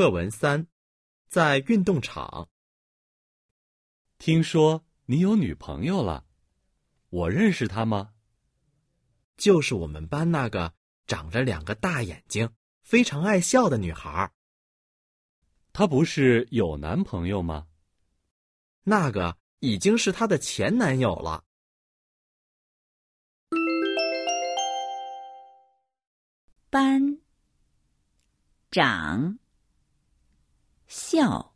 课文三，在运动场。听说你有女朋友了，我认识她吗？就是我们班那个长着两个大眼睛、非常爱笑的女孩。她不是有男朋友吗？那个已经是她的前男友了。班长笑。